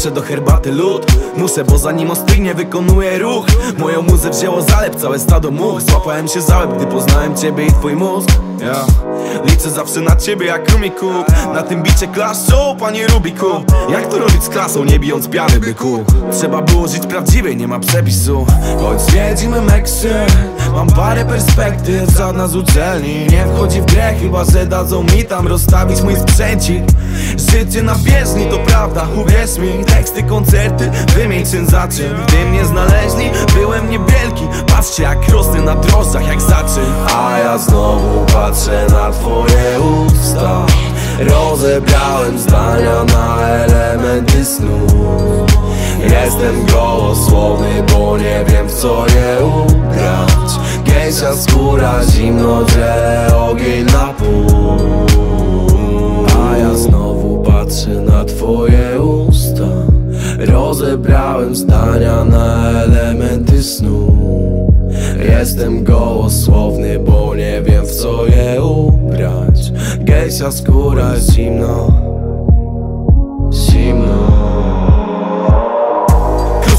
Proszę do herbaty lód. Muszę, bo zanim ostygnie wykonuję ruch. Moją muzę wzięło zalep, całe stado much. Złapałem się za łeb, gdy poznałem ciebie i twój mózg. Ja. Liczę zawsze na ciebie jak Rumikub Na tym bicie klaszczą, panie Rubiku. Jak to robić z klasą, nie bijąc piany byku Trzeba było żyć prawdziwie, nie ma przepisu. Choć zwiedzimy Meksyk Mam parę perspektyw, żadna z uczelni Nie wchodzi w grę, chyba że dadzą mi tam rozstawić mój sprzęcik. Życie na bieżni, to prawda, uwierz mi Teksty, koncerty, wymień czym. Gdy mnie znaleźli, byłem niewielki. Patrzcie jak rosnę na drożdżach, jak zaczyn. A ja znowu patrzę na twoje usta. Rozebrałem zdania na elementy snu. Jestem gołosłowny, bo nie wiem w co je ubrać. Gęsia skóra, zimno drze, ogień na pół Rozebrałem zdania na elementy snu. Jestem gołosłowny, bo nie wiem w co je ubrać. Gęsia skóra, zimno. Zimno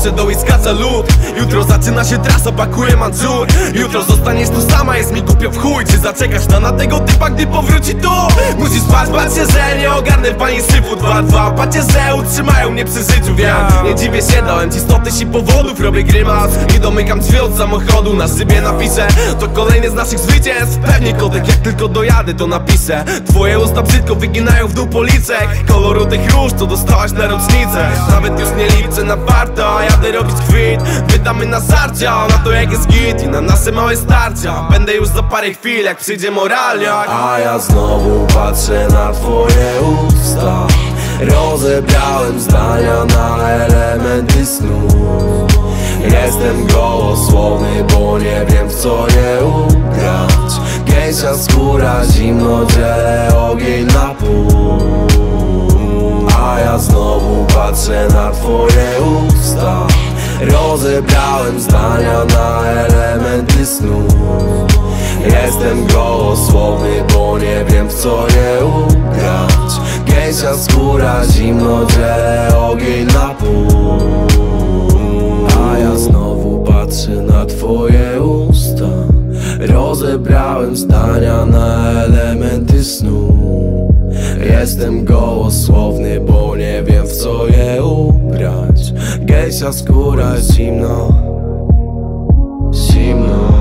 Kruszę do łaskaca lód. Jutro zaczyna się trasa, pakuję mandzur Jutro zostaniesz tu sama, jest mi głupio w chuj. Czy zaczekasz na, na tego typa, gdy powróci tu? Musisz spać, bać się, że nie ogarnę pani syfu. 2-2 Patrzcie, że utrzymają mnie przy życiu, wiem. Nie dziwię się, dałem ci 100 tysięcy powodów Robię grymas. I domykam drzwi od samochodu Na szybie napiszę, to kolejny z naszych zwycięstw. Pewnie kodek, jak tylko dojadę, to napiszę. Twoje usta brzydko wyginają w dół policek Koloru tych róż, co dostałaś na rocznicę. Nawet już nie liczę na warto, a jadę robić kwit. Wydamy na sarcia, na to jak jest git. I na nasze małe starcia. Będę już za parę chwil, jak przyjdzie moralniak A ja znowu patrzę na twoje usta. Rozebrałem zdania na elementy snu. Jestem gołosłowny, bo nie wiem w co je ubrać Gęsia skóra, zimno dzielę ogień patrzę na twoje usta. Rozebrałem zdania na elementy snu. Jestem gołosłowny, bo nie wiem w co je ubrać Gęsia skóra, zimno dzielę ogień na pół. A ja znowu patrzę na twoje usta. Rozebrałem zdania na elementy Jestem gołosłowny, bo nie wiem w co je ubrać. Gęsia skóra, zimno. Zimno